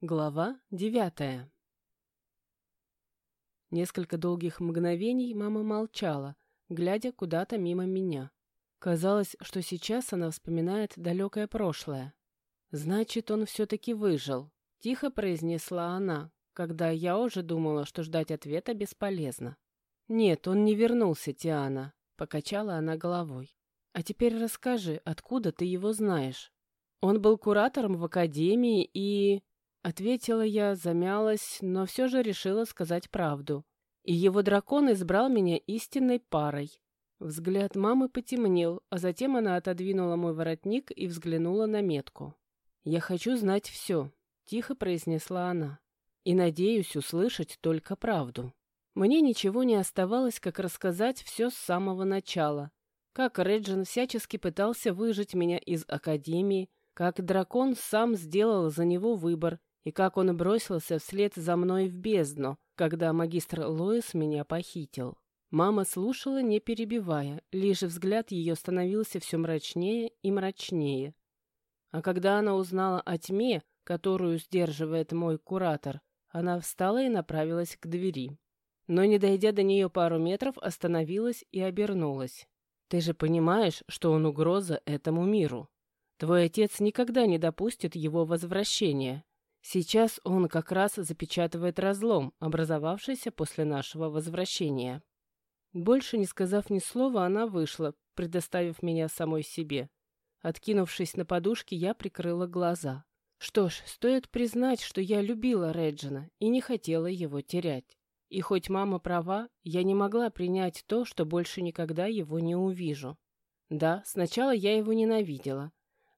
Глава девятая Несколько долгих мгновений мама молчала, глядя куда-то мимо меня. Казалось, что сейчас она вспоминает далекое прошлое. «Значит, он все-таки выжил», — тихо произнесла она, когда я уже думала, что ждать ответа бесполезно. «Нет, он не вернулся, Тиана», — покачала она головой. «А теперь расскажи, откуда ты его знаешь?» «Он был куратором в академии и...» Ответила я, замялась, но все же решила сказать правду. И его дракон избрал меня истинной парой. Взгляд мамы потемнел, а затем она отодвинула мой воротник и взглянула на метку. «Я хочу знать все», — тихо произнесла она. «И надеюсь услышать только правду». Мне ничего не оставалось, как рассказать все с самого начала. Как Реджин всячески пытался выжить меня из Академии, как дракон сам сделал за него выбор и как он бросился вслед за мной в бездну, когда магистр Лоис меня похитил. Мама слушала, не перебивая, лишь взгляд ее становился все мрачнее и мрачнее. А когда она узнала о тьме, которую сдерживает мой куратор, она встала и направилась к двери. Но, не дойдя до нее пару метров, остановилась и обернулась. «Ты же понимаешь, что он угроза этому миру. Твой отец никогда не допустит его возвращения. Сейчас он как раз запечатывает разлом, образовавшийся после нашего возвращения. Больше не сказав ни слова, она вышла, предоставив меня самой себе. Откинувшись на подушке, я прикрыла глаза. Что ж, стоит признать, что я любила Реджина и не хотела его терять. И хоть мама права, я не могла принять то, что больше никогда его не увижу. Да, сначала я его ненавидела,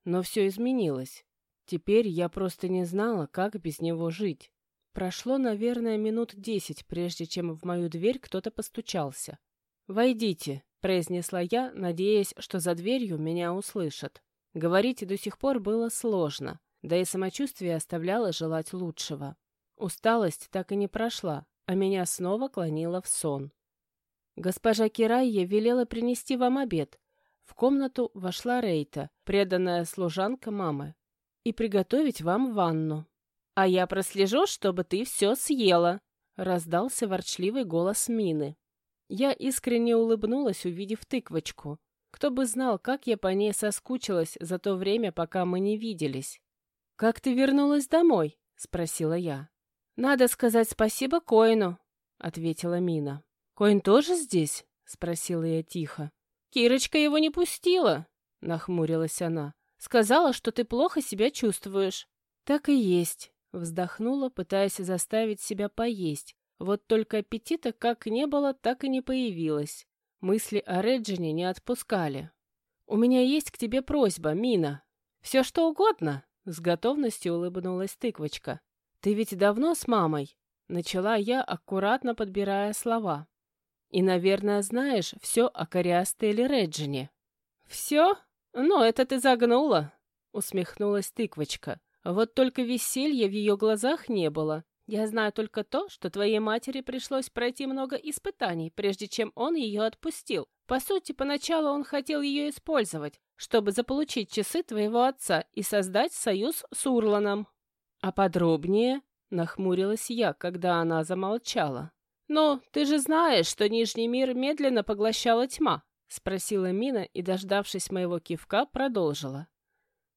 но все изменилось. Теперь я просто не знала, как без него жить. Прошло, наверное, минут десять, прежде чем в мою дверь кто-то постучался. «Войдите», — произнесла я, надеясь, что за дверью меня услышат. Говорить до сих пор было сложно, да и самочувствие оставляло желать лучшего. Усталость так и не прошла, а меня снова клонило в сон. Госпожа Кирайя велела принести вам обед. В комнату вошла Рейта, преданная служанка мамы и приготовить вам ванну. А я прослежу, чтобы ты все съела», — раздался ворчливый голос Мины. Я искренне улыбнулась, увидев тыквочку. Кто бы знал, как я по ней соскучилась за то время, пока мы не виделись. «Как ты вернулась домой?» — спросила я. «Надо сказать спасибо Коину», — ответила Мина. «Коин тоже здесь?» — спросила я тихо. «Кирочка его не пустила», — нахмурилась она. Сказала, что ты плохо себя чувствуешь». «Так и есть», — вздохнула, пытаясь заставить себя поесть. Вот только аппетита как не было, так и не появилось. Мысли о Реджине не отпускали. «У меня есть к тебе просьба, Мина». «Все что угодно», — с готовностью улыбнулась тыквочка. «Ты ведь давно с мамой?» Начала я, аккуратно подбирая слова. «И, наверное, знаешь все о Кориасте или Реджине». «Все?» «Ну, это ты загнула», — усмехнулась тыквочка. «Вот только веселья в ее глазах не было. Я знаю только то, что твоей матери пришлось пройти много испытаний, прежде чем он ее отпустил. По сути, поначалу он хотел ее использовать, чтобы заполучить часы твоего отца и создать союз с Урланом». «А подробнее?» — нахмурилась я, когда она замолчала. «Ну, ты же знаешь, что Нижний мир медленно поглощала тьма. — спросила Мина и, дождавшись моего кивка, продолжила.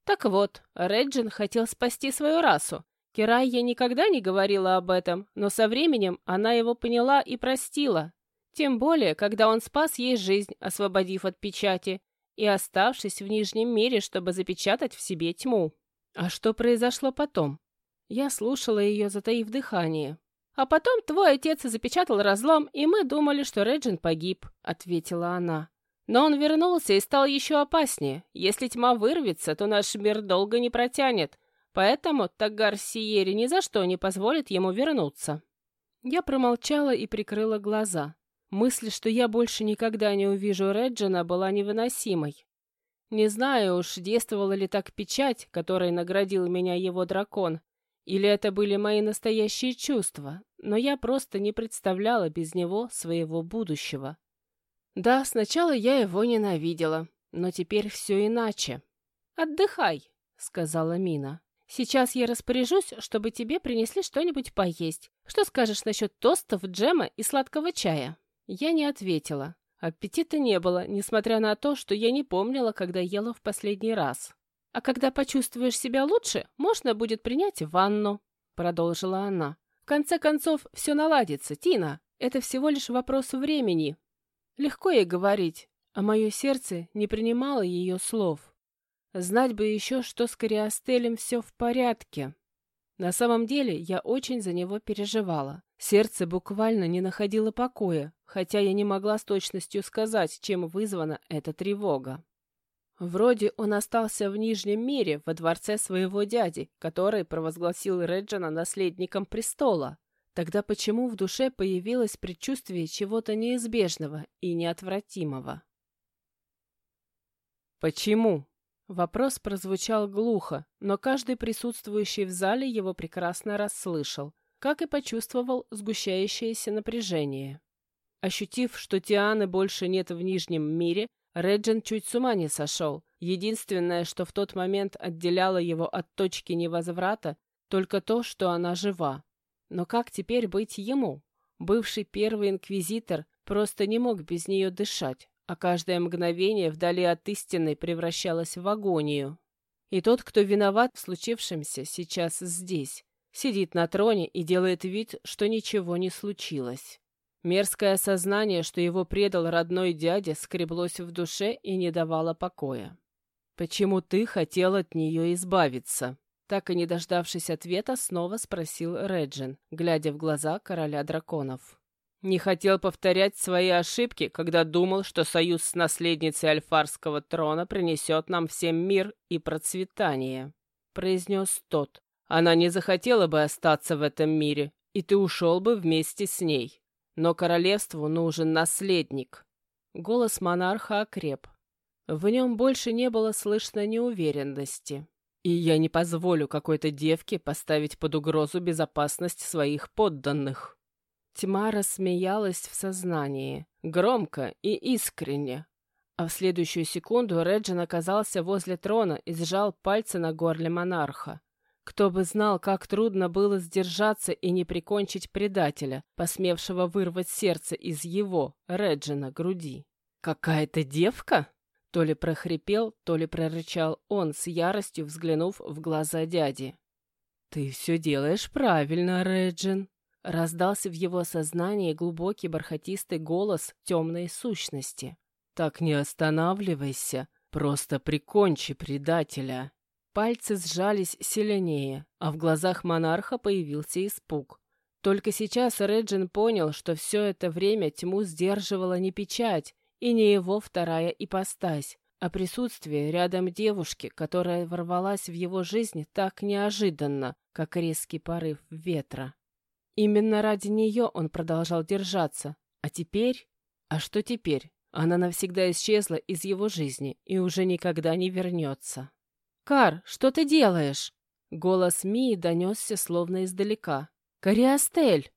«Так вот, Реджин хотел спасти свою расу. Кирайя никогда не говорила об этом, но со временем она его поняла и простила. Тем более, когда он спас ей жизнь, освободив от печати, и оставшись в Нижнем мире, чтобы запечатать в себе тьму. А что произошло потом? Я слушала ее, затаив дыхание. «А потом твой отец запечатал разлом, и мы думали, что Реджин погиб», — ответила она. Но он вернулся и стал еще опаснее. Если тьма вырвется, то наш мир долго не протянет. Поэтому Тагар Сиери ни за что не позволит ему вернуться. Я промолчала и прикрыла глаза. Мысль, что я больше никогда не увижу Реджина, была невыносимой. Не знаю уж, действовала ли так печать, которой наградил меня его дракон, или это были мои настоящие чувства, но я просто не представляла без него своего будущего. Да, сначала я его ненавидела, но теперь все иначе. «Отдыхай», — сказала Мина. Сейчас я распоряжусь, чтобы тебе принесли что-нибудь поесть. Что скажешь насчет тостов, джема и сладкого чая?» Я не ответила. Аппетита не было, несмотря на то, что я не помнила, когда ела в последний раз. «А когда почувствуешь себя лучше, можно будет принять ванну», — продолжила она. «В конце концов, все наладится, Тина. Это всего лишь вопрос времени». Легко ей говорить, а мое сердце не принимало ее слов. Знать бы еще, что с Кориастелем все в порядке. На самом деле я очень за него переживала. Сердце буквально не находило покоя, хотя я не могла с точностью сказать, чем вызвана эта тревога. Вроде он остался в Нижнем мире, во дворце своего дяди, который провозгласил Реджина наследником престола. Тогда почему в душе появилось предчувствие чего-то неизбежного и неотвратимого? «Почему?» Вопрос прозвучал глухо, но каждый присутствующий в зале его прекрасно расслышал, как и почувствовал сгущающееся напряжение. Ощутив, что Тианы больше нет в Нижнем мире, Реджин чуть с ума не сошел. Единственное, что в тот момент отделяло его от точки невозврата, только то, что она жива. Но как теперь быть ему? Бывший первый инквизитор просто не мог без нее дышать а каждое мгновение вдали от истины превращалось в агонию. И тот, кто виноват в случившемся, сейчас здесь, сидит на троне и делает вид, что ничего не случилось. Мерзкое осознание, что его предал родной дядя, скреблось в душе и не давало покоя. «Почему ты хотел от нее избавиться?» Так и не дождавшись ответа, снова спросил Реджин, глядя в глаза короля драконов. Не хотел повторять свои ошибки, когда думал, что союз с наследницей Альфарского трона принесет нам всем мир и процветание», — произнес тот. «Она не захотела бы остаться в этом мире, и ты ушел бы вместе с ней. Но королевству нужен наследник». Голос монарха окреп. В нем больше не было слышно неуверенности. «И я не позволю какой-то девке поставить под угрозу безопасность своих подданных». Тьма рассмеялась в сознании, громко и искренне. А в следующую секунду Реджин оказался возле трона и сжал пальцы на горле монарха. Кто бы знал, как трудно было сдержаться и не прикончить предателя, посмевшего вырвать сердце из его, Реджина, груди. «Какая-то девка?» То ли прохрипел, то ли прорычал он, с яростью взглянув в глаза дяди. «Ты все делаешь правильно, Реджин», Раздался в его сознании глубокий бархатистый голос темной сущности. «Так не останавливайся, просто прикончи предателя». Пальцы сжались сильнее, а в глазах монарха появился испуг. Только сейчас Реджин понял, что все это время тьму сдерживала не печать и не его вторая ипостась, а присутствие рядом девушки, которая ворвалась в его жизнь так неожиданно, как резкий порыв ветра. Именно ради нее он продолжал держаться. А теперь? А что теперь? Она навсегда исчезла из его жизни и уже никогда не вернется. «Кар, что ты делаешь?» Голос Мии донесся словно издалека. «Кориастель!»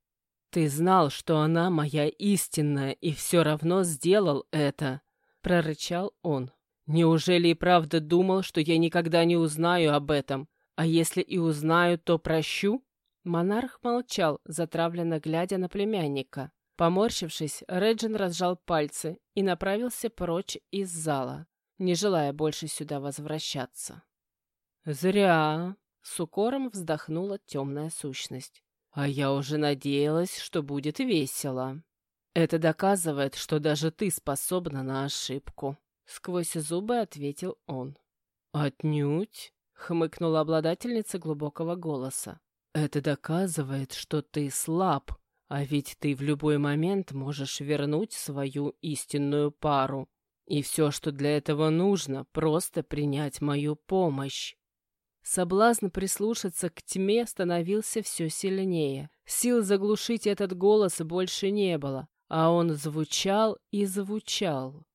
«Ты знал, что она моя истинная, и все равно сделал это!» Прорычал он. «Неужели и правда думал, что я никогда не узнаю об этом? А если и узнаю, то прощу?» Монарх молчал, затравленно глядя на племянника. Поморщившись, Реджин разжал пальцы и направился прочь из зала, не желая больше сюда возвращаться. «Зря!» — с укором вздохнула темная сущность. «А я уже надеялась, что будет весело. Это доказывает, что даже ты способна на ошибку», — сквозь зубы ответил он. «Отнюдь!» — хмыкнула обладательница глубокого голоса. Это доказывает, что ты слаб, а ведь ты в любой момент можешь вернуть свою истинную пару. И все, что для этого нужно, просто принять мою помощь. Соблазн прислушаться к тьме становился все сильнее. Сил заглушить этот голос больше не было, а он звучал и звучал.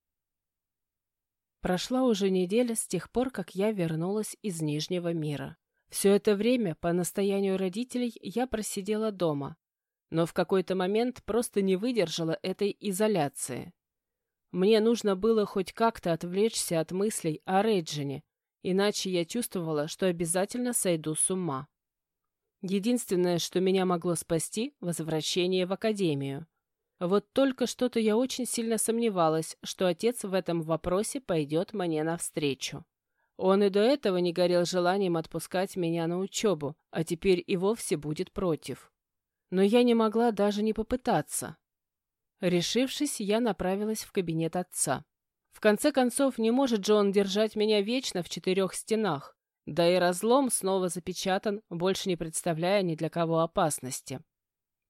Прошла уже неделя с тех пор, как я вернулась из Нижнего мира. Все это время, по настоянию родителей, я просидела дома, но в какой-то момент просто не выдержала этой изоляции. Мне нужно было хоть как-то отвлечься от мыслей о Рейджине, иначе я чувствовала, что обязательно сойду с ума. Единственное, что меня могло спасти – возвращение в академию. Вот только что-то я очень сильно сомневалась, что отец в этом вопросе пойдет мне навстречу. Он и до этого не горел желанием отпускать меня на учебу, а теперь и вовсе будет против. Но я не могла даже не попытаться. Решившись, я направилась в кабинет отца. В конце концов, не может же он держать меня вечно в четырех стенах, да и разлом снова запечатан, больше не представляя ни для кого опасности.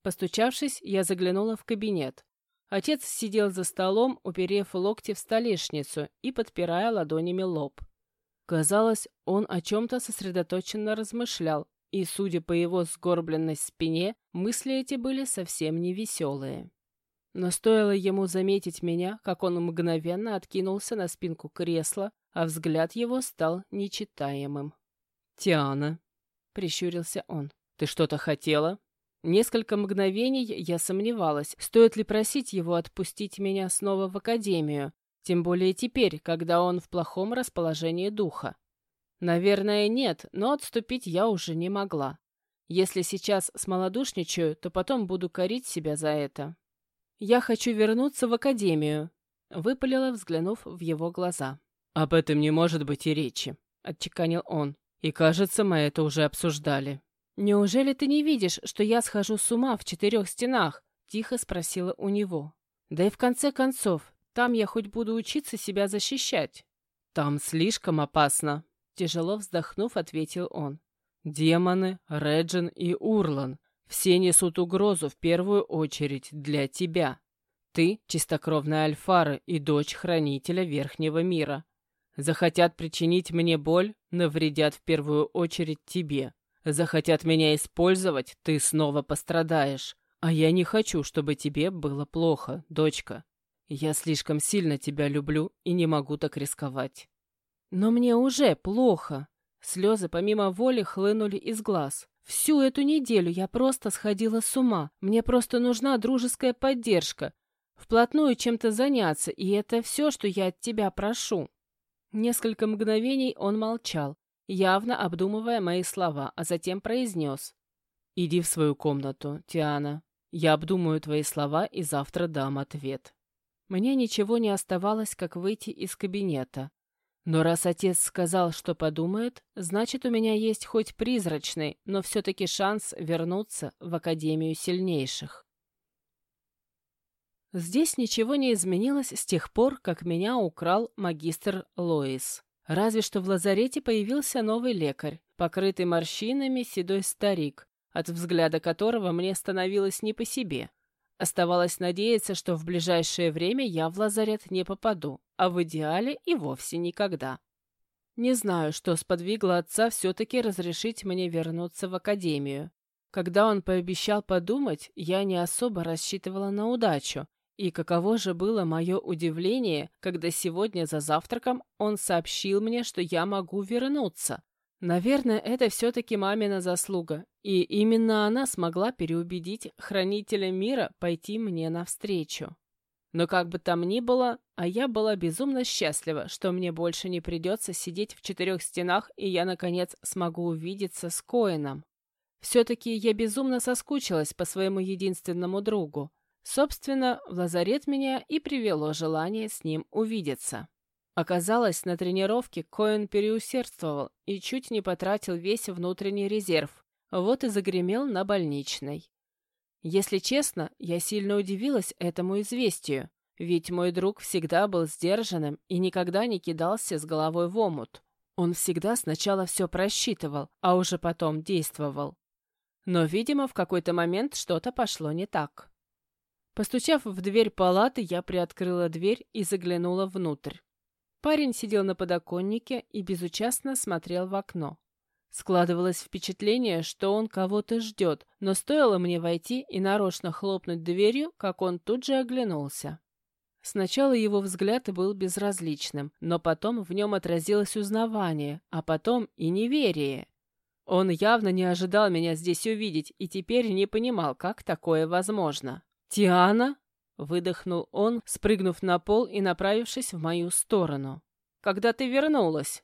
Постучавшись, я заглянула в кабинет. Отец сидел за столом, уперев локти в столешницу и подпирая ладонями лоб. Казалось, он о чем-то сосредоточенно размышлял, и, судя по его сгорбленной спине, мысли эти были совсем не веселые. Но стоило ему заметить меня, как он мгновенно откинулся на спинку кресла, а взгляд его стал нечитаемым. «Тиана», — прищурился он, — «ты что-то хотела?» Несколько мгновений я сомневалась, стоит ли просить его отпустить меня снова в академию, тем более теперь, когда он в плохом расположении духа. Наверное, нет, но отступить я уже не могла. Если сейчас смолодушничаю, то потом буду корить себя за это. «Я хочу вернуться в академию», — выпалила, взглянув в его глаза. «Об этом не может быть и речи», — отчеканил он. «И кажется, мы это уже обсуждали». «Неужели ты не видишь, что я схожу с ума в четырех стенах?» — тихо спросила у него. «Да и в конце концов, там я хоть буду учиться себя защищать». «Там слишком опасно», — тяжело вздохнув, ответил он. «Демоны, Реджин и Урлан все несут угрозу в первую очередь для тебя. Ты — чистокровная Альфара и дочь Хранителя Верхнего Мира. Захотят причинить мне боль, навредят в первую очередь тебе. Захотят меня использовать, ты снова пострадаешь. А я не хочу, чтобы тебе было плохо, дочка. Я слишком сильно тебя люблю и не могу так рисковать. Но мне уже плохо. Слезы помимо воли хлынули из глаз. Всю эту неделю я просто сходила с ума. Мне просто нужна дружеская поддержка. Вплотную чем-то заняться, и это все, что я от тебя прошу. Несколько мгновений он молчал, явно обдумывая мои слова, а затем произнес. «Иди в свою комнату, Тиана. Я обдумаю твои слова и завтра дам ответ». Мне ничего не оставалось, как выйти из кабинета. Но раз отец сказал, что подумает, значит, у меня есть хоть призрачный, но все-таки шанс вернуться в Академию сильнейших. Здесь ничего не изменилось с тех пор, как меня украл магистр Лоис. Разве что в лазарете появился новый лекарь, покрытый морщинами седой старик, от взгляда которого мне становилось не по себе. Оставалось надеяться, что в ближайшее время я в лазарет не попаду, а в идеале и вовсе никогда. Не знаю, что сподвигло отца все-таки разрешить мне вернуться в академию. Когда он пообещал подумать, я не особо рассчитывала на удачу, и каково же было мое удивление, когда сегодня за завтраком он сообщил мне, что я могу вернуться. Наверное, это все-таки мамина заслуга, и именно она смогла переубедить хранителя мира пойти мне навстречу. Но как бы там ни было, а я была безумно счастлива, что мне больше не придется сидеть в четырех стенах, и я, наконец, смогу увидеться с Коином. Все-таки я безумно соскучилась по своему единственному другу, Собственно, в лазарет меня и привело желание с ним увидеться. Оказалось, на тренировке Коэн переусердствовал и чуть не потратил весь внутренний резерв, вот и загремел на больничной. Если честно, я сильно удивилась этому известию, ведь мой друг всегда был сдержанным и никогда не кидался с головой в омут. Он всегда сначала все просчитывал, а уже потом действовал. Но, видимо, в какой-то момент что-то пошло не так. Постучав в дверь палаты, я приоткрыла дверь и заглянула внутрь. Парень сидел на подоконнике и безучастно смотрел в окно. Складывалось впечатление, что он кого-то ждет, но стоило мне войти и нарочно хлопнуть дверью, как он тут же оглянулся. Сначала его взгляд был безразличным, но потом в нем отразилось узнавание, а потом и неверие. Он явно не ожидал меня здесь увидеть и теперь не понимал, как такое возможно. «Тиана?» — выдохнул он, спрыгнув на пол и направившись в мою сторону. «Когда ты вернулась?»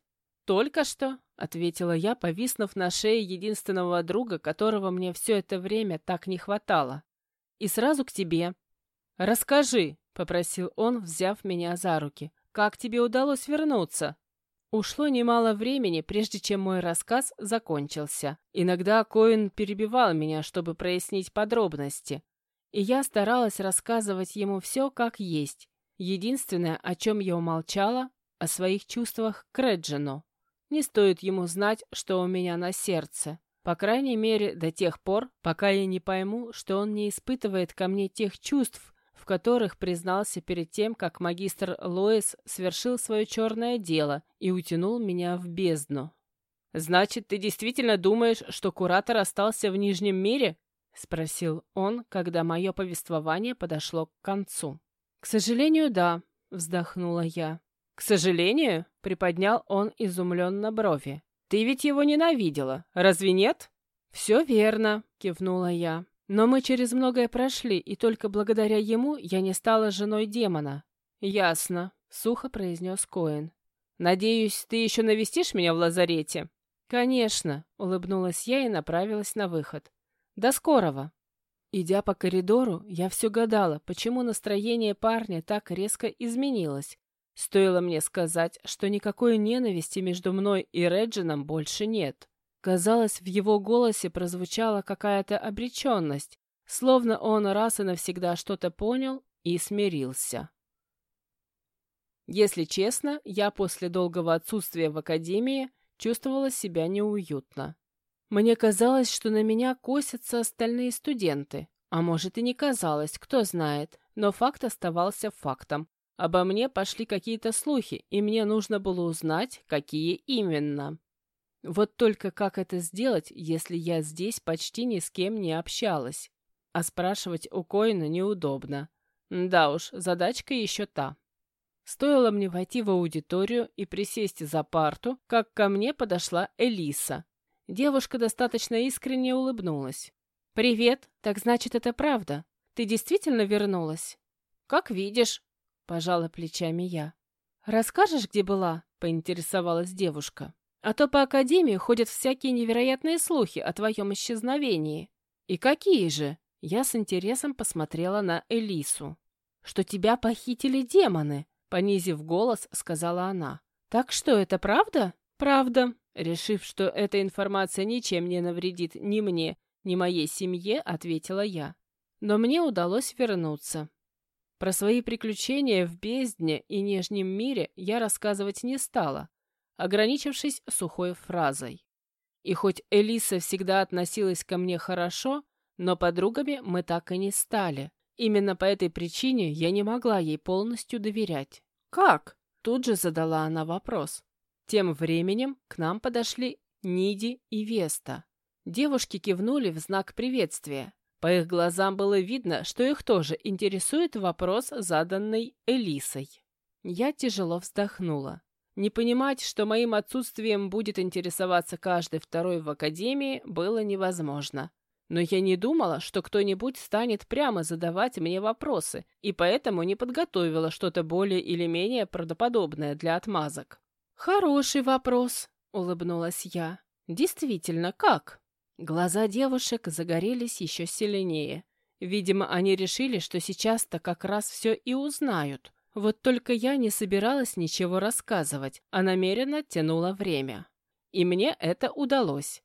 только что», — ответила я, повиснув на шее единственного друга, которого мне все это время так не хватало. «И сразу к тебе». «Расскажи», — попросил он, взяв меня за руки, — «как тебе удалось вернуться?» Ушло немало времени, прежде чем мой рассказ закончился. Иногда Коин перебивал меня, чтобы прояснить подробности. И я старалась рассказывать ему все как есть. Единственное, о чем я умолчала, о своих чувствах к Реджину. Не стоит ему знать, что у меня на сердце. По крайней мере, до тех пор, пока я не пойму, что он не испытывает ко мне тех чувств, в которых признался перед тем, как магистр Лоис совершил свое черное дело и утянул меня в бездну. «Значит, ты действительно думаешь, что куратор остался в Нижнем мире?» — спросил он, когда мое повествование подошло к концу. «К сожалению, да», — вздохнула я. «К сожалению?» — приподнял он изумленно брови. «Ты ведь его ненавидела, разве нет?» «Все верно», — кивнула я. Но мы через многое прошли, и только благодаря ему я не стала женой демона. Ясно, сухо произнес Коэн. Надеюсь, ты еще навестишь меня в лазарете? Конечно, улыбнулась я и направилась на выход. До скорого. Идя по коридору, я все гадала, почему настроение парня так резко изменилось. Стоило мне сказать, что никакой ненависти между мной и Реджином больше нет. Казалось, в его голосе прозвучала какая-то обреченность, словно он раз и навсегда что-то понял и смирился. Если честно, я после долгого отсутствия в академии чувствовала себя неуютно. Мне казалось, что на меня косятся остальные студенты. А может и не казалось, кто знает, но факт оставался фактом. Обо мне пошли какие-то слухи, и мне нужно было узнать, какие именно. Вот только как это сделать, если я здесь почти ни с кем не общалась? А спрашивать у Коина неудобно. Да уж, задачка еще та. Стоило мне войти в аудиторию и присесть за парту, как ко мне подошла Элиса. Девушка достаточно искренне улыбнулась. «Привет, так значит, это правда? Ты действительно вернулась?» «Как видишь», — пожала плечами я. «Расскажешь, где была?» — поинтересовалась девушка. А то по Академии ходят всякие невероятные слухи о твоем исчезновении. И какие же? Я с интересом посмотрела на Элису. Что тебя похитили демоны, понизив голос, сказала она. Так что, это правда? Правда. Решив, что эта информация ничем не навредит ни мне, ни моей семье, ответила я. Но мне удалось вернуться. Про свои приключения в бездне и нижнем мире я рассказывать не стала, ограничившись сухой фразой. И хоть Элиса всегда относилась ко мне хорошо, но подругами мы так и не стали. Именно по этой причине я не могла ей полностью доверять. «Как?» — тут же задала она вопрос. Тем временем к нам подошли Ниди и Веста. Девушки кивнули в знак приветствия. По их глазам было видно, что их тоже интересует вопрос, заданный Элисой. Я тяжело вздохнула. Не понимать, что моим отсутствием будет интересоваться каждый второй в академии, было невозможно. Но я не думала, что кто-нибудь станет прямо задавать мне вопросы, и поэтому не подготовила что-то более или менее правдоподобное для отмазок. «Хороший вопрос», — улыбнулась я. «Действительно, как?» Глаза девушек загорелись еще сильнее. Видимо, они решили, что сейчас-то как раз все и узнают. Вот только я не собиралась ничего рассказывать, а намеренно тянула время. И мне это удалось.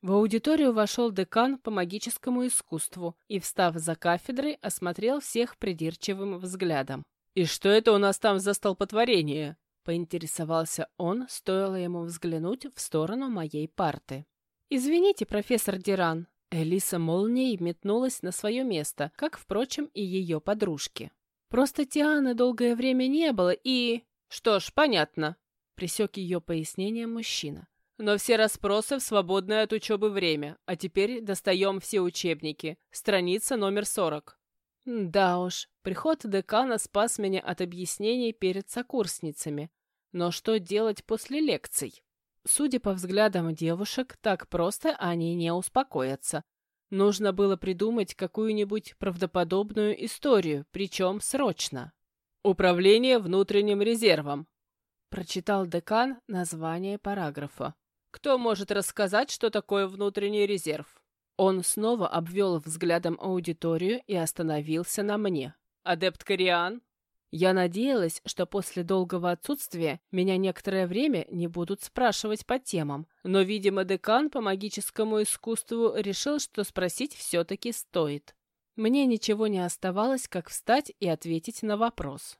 В аудиторию вошел декан по магическому искусству и, встав за кафедрой, осмотрел всех придирчивым взглядом. «И что это у нас там за столпотворение?» — поинтересовался он, стоило ему взглянуть в сторону моей парты. «Извините, профессор Диран». Элиса молнией метнулась на свое место, как, впрочем, и ее подружки. Просто Тианы долгое время не было, и... Что ж, понятно, присек ее пояснение мужчина. Но все расспросы в свободное от учебы время, а теперь достаем все учебники. Страница номер сорок. Да уж, приход декана спас меня от объяснений перед сокурсницами. Но что делать после лекций? Судя по взглядам девушек, так просто они не успокоятся. Нужно было придумать какую-нибудь правдоподобную историю, причем срочно. «Управление внутренним резервом», — прочитал декан название параграфа. «Кто может рассказать, что такое внутренний резерв?» Он снова обвел взглядом аудиторию и остановился на мне. «Адепт Кориан?» Я надеялась, что после долгого отсутствия меня некоторое время не будут спрашивать по темам, но, видимо, декан по магическому искусству решил, что спросить все-таки стоит. Мне ничего не оставалось, как встать и ответить на вопрос.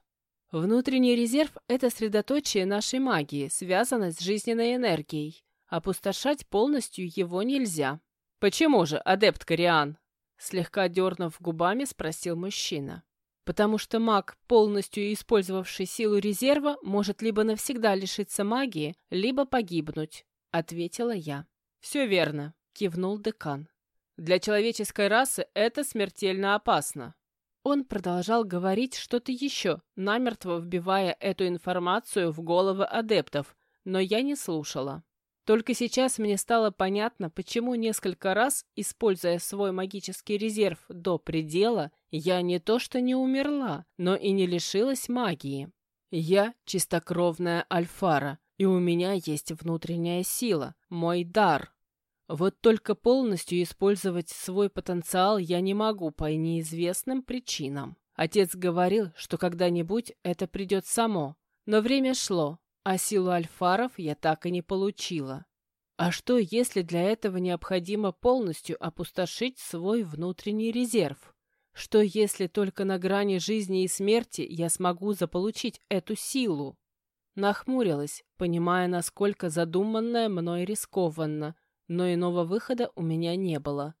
Внутренний резерв – это средоточие нашей магии, связанное с жизненной энергией. Опустошать полностью его нельзя. «Почему же, адепт Кориан?» Слегка дернув губами, спросил мужчина. «Потому что маг, полностью использовавший силу резерва, может либо навсегда лишиться магии, либо погибнуть», — ответила я. «Все верно», — кивнул декан. «Для человеческой расы это смертельно опасно». Он продолжал говорить что-то еще, намертво вбивая эту информацию в головы адептов, но я не слушала. Только сейчас мне стало понятно, почему несколько раз, используя свой магический резерв до предела, я не то что не умерла, но и не лишилась магии. Я чистокровная Альфара, и у меня есть внутренняя сила, мой дар. Вот только полностью использовать свой потенциал я не могу по неизвестным причинам. Отец говорил, что когда-нибудь это придет само, но время шло, а силу альфаров я так и не получила. А что, если для этого необходимо полностью опустошить свой внутренний резерв? Что, если только на грани жизни и смерти я смогу заполучить эту силу? Нахмурилась, понимая, насколько задуманное мной рискованно, но иного выхода у меня не было.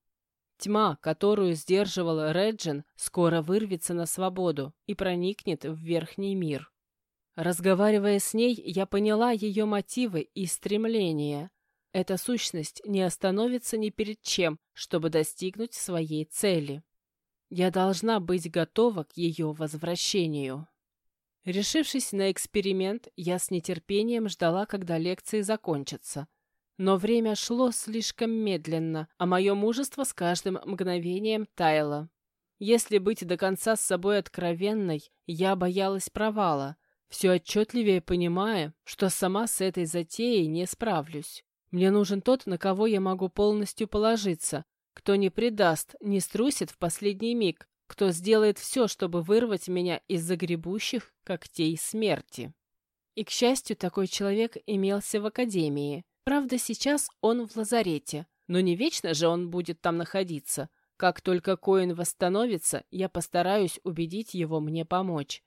Тьма, которую сдерживала Реджин, скоро вырвется на свободу и проникнет в верхний мир. Разговаривая с ней, я поняла ее мотивы и стремления. Эта сущность не остановится ни перед чем, чтобы достигнуть своей цели. Я должна быть готова к ее возвращению. Решившись на эксперимент, я с нетерпением ждала, когда лекции закончатся. Но время шло слишком медленно, а мое мужество с каждым мгновением таяло. Если быть до конца с собой откровенной, я боялась провала — все отчетливее понимая, что сама с этой затеей не справлюсь. Мне нужен тот, на кого я могу полностью положиться, кто не предаст, не струсит в последний миг, кто сделает все, чтобы вырвать меня из загребущих когтей смерти. И, к счастью, такой человек имелся в академии. Правда, сейчас он в лазарете, но не вечно же он будет там находиться. Как только Коин восстановится, я постараюсь убедить его мне помочь.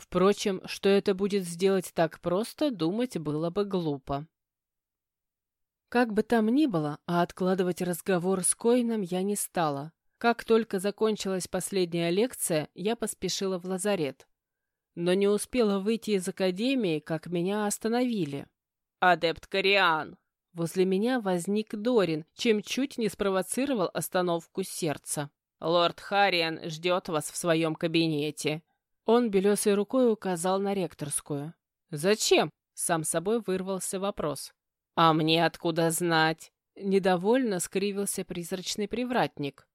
Впрочем, что это будет сделать так просто, думать было бы глупо. Как бы там ни было, а откладывать разговор с Коином я не стала. Как только закончилась последняя лекция, я поспешила в лазарет. Но не успела выйти из академии, как меня остановили. «Адепт Кориан!» Возле меня возник Дорин, чем чуть не спровоцировал остановку сердца. «Лорд Харриан ждет вас в своем кабинете. Он белесой рукой указал на ректорскую. «Зачем?» — сам собой вырвался вопрос. «А мне откуда знать?» Недовольно скривился призрачный привратник.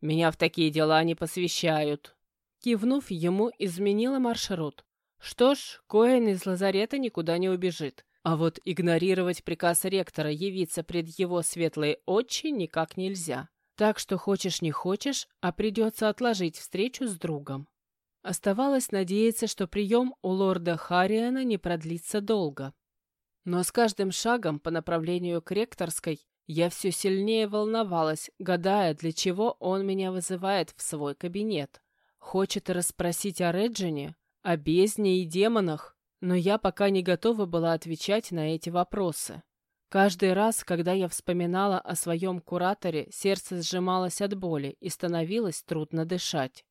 «Меня в такие дела не посвящают». Кивнув ему, изменила маршрут. Что ж, Коэн из лазарета никуда не убежит. А вот игнорировать приказ ректора явиться пред его светлые очи никак нельзя. Так что хочешь не хочешь, а придется отложить встречу с другом. Оставалось надеяться, что прием у лорда Харриена не продлится долго. Но с каждым шагом по направлению к ректорской я все сильнее волновалась, гадая, для чего он меня вызывает в свой кабинет. Хочет расспросить о Реджине, о бездне и демонах, но я пока не готова была отвечать на эти вопросы. Каждый раз, когда я вспоминала о своем кураторе, сердце сжималось от боли и становилось трудно дышать.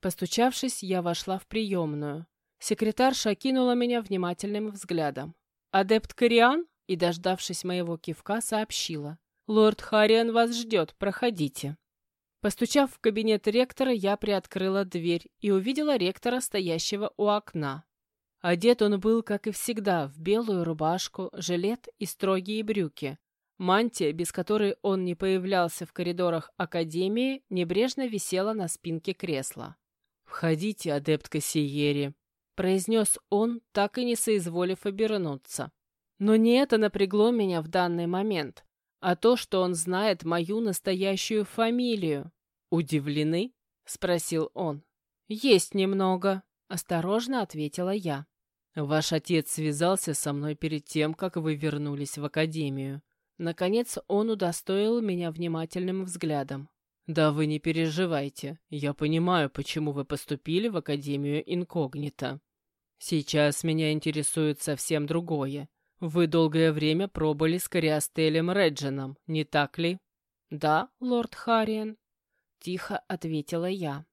Постучавшись, я вошла в приемную. Секретарша окинула меня внимательным взглядом. «Адепт Кориан?» и, дождавшись моего кивка, сообщила. «Лорд Хариан вас ждет, проходите». Постучав в кабинет ректора, я приоткрыла дверь и увидела ректора, стоящего у окна. Одет он был, как и всегда, в белую рубашку, жилет и строгие брюки. Мантия, без которой он не появлялся в коридорах Академии, небрежно висела на спинке кресла. «Входите, адептка Сиери», — произнес он, так и не соизволив обернуться. Но не это напрягло меня в данный момент, а то, что он знает мою настоящую фамилию. «Удивлены?» — спросил он. «Есть немного», — осторожно ответила я. «Ваш отец связался со мной перед тем, как вы вернулись в академию». Наконец он удостоил меня внимательным взглядом. «Да вы не переживайте. Я понимаю, почему вы поступили в Академию Инкогнито. Сейчас меня интересует совсем другое. Вы долгое время пробыли с Кориастелем Реджином, не так ли?» «Да, лорд Харриен», — тихо ответила я.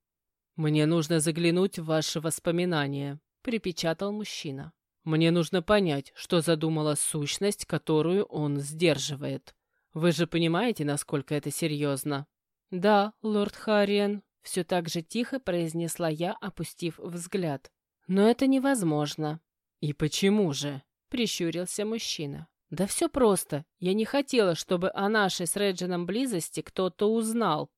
«Мне нужно заглянуть в ваши воспоминания», — припечатал мужчина. «Мне нужно понять, что задумала сущность, которую он сдерживает. Вы же понимаете, насколько это серьезно?» «Да, лорд Харриен», — все так же тихо произнесла я, опустив взгляд. «Но это невозможно». «И почему же?» — прищурился мужчина. «Да все просто. Я не хотела, чтобы о нашей с Реджином близости кто-то узнал.